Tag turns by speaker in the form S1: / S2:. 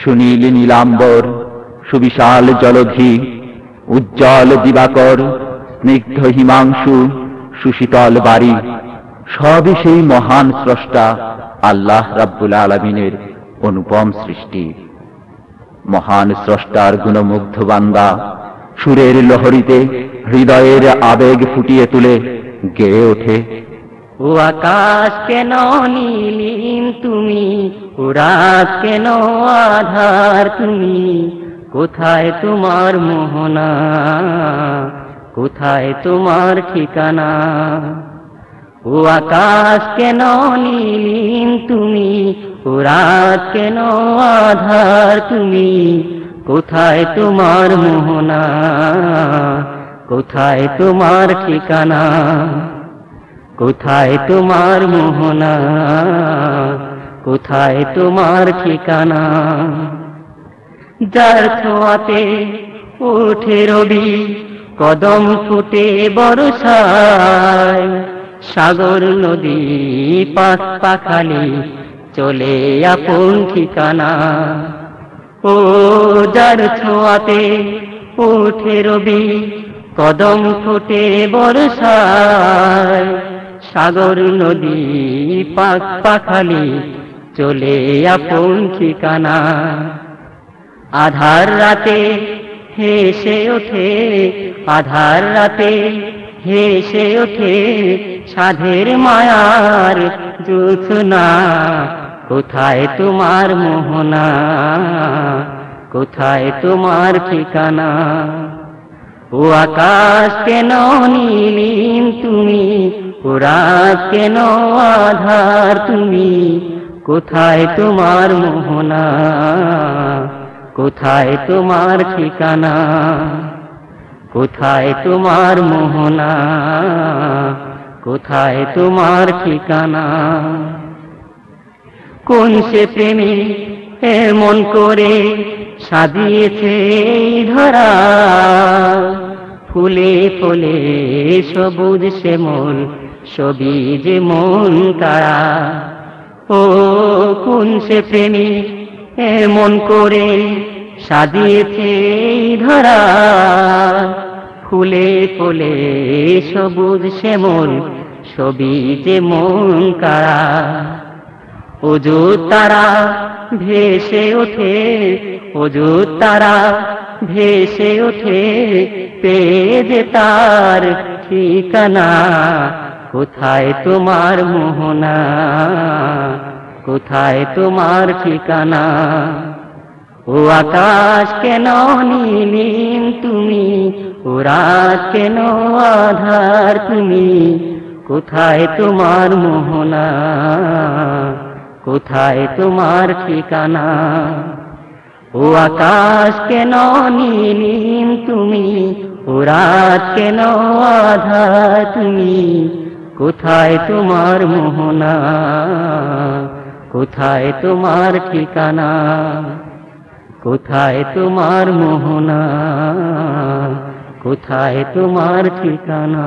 S1: সুনীল নীলাম্বর, সুবিশাল জলধি, উজ্জ্বল দিবাকর, স্নিগ্ধ হিমাংশু, সুশীতল বাড়ি সবই সেই মহান স্রষ্টা আল্লাহ রাব্বুল আলমিনের অনুপম সৃষ্টি। মহান স্রষ্টার গুণমুগ্ধ বান্দা সুরের লহরীতে হৃদয়ের আবেগ ফুটিয়ে তুলে গেয়ে ওঠে
S2: ও আকাশ কেন নীলিম তুমি? ও রাত কেন আধার তুমি? কোথায় তোমার মোহনা? কোথায় তোমার ঠিকানা? ও আকাশ কেন নীলিম তুমি? ও রাত কেন আধার তুমি? কোথায় তোমার মোহনা? কোথায় তোমার ঠিকানা? কোথায় তোমার মোহনা? কোথায় তোমার ঠিকানা? যার ছোঁয়াতে ওঠে রবি, কদম ফুটে বরসায় সাগর, নদী পাশ পাখালি চলে আপন ঠিকানা। ও যার ছোঁয়াতে ওঠে রবি, কদম ফুটে বরসায় সাগর নদী পাক পাখালি চলে আপন ঠিকানা। আধার রাতে হেসে ওঠে, আধার রাতে হেসে ওঠে সাধের মায়ার জোছনা কোথায় তোমার মোহনা? কোথায় তোমার ঠিকানা? ও আকাশ কেন নীলিম তুমি? ও কেন আধার তুমি? কোথায় তোমার মোহনা? কোথায় তোমার ঠিকানা? কোথায় তোমার মোহনা? কোথায় তোমার ঠিকানা? কোন সে প্রেমী এমন করে সাজিয়েছে ধরা। ফুলে ফুলে সবুজ শ্যামল সবিজ মন তারা। ও কোন সে প্রেমী এমন করে সাজিয়েছে ধরা। ফুলে ফুলে সবুজ শ্যামল সবিজ মন কারা অজু তারা ভেসে ওঠে, অজু তারা ভেসে ওঠে পেয়ে তার ঠিকানা। কোথায় তোমার মোহনা? কোথায় তোমার ঠিকানা? ও আকাশ কেন নীলিম তুমি? ও রাত কেন আধার তুমি? কোথায় তোমার মোহনা? কোথায় তোমার ঠিকানা? ও আকাশ কেন নীলিম তুমি? ও রাত কেন আধা, তুমি? কোথায় তোমার মোহনা? কোথায় তোমার ঠিকানা? কোথায় তোমার মোহনা? কোথায় তোমার ঠিকানা?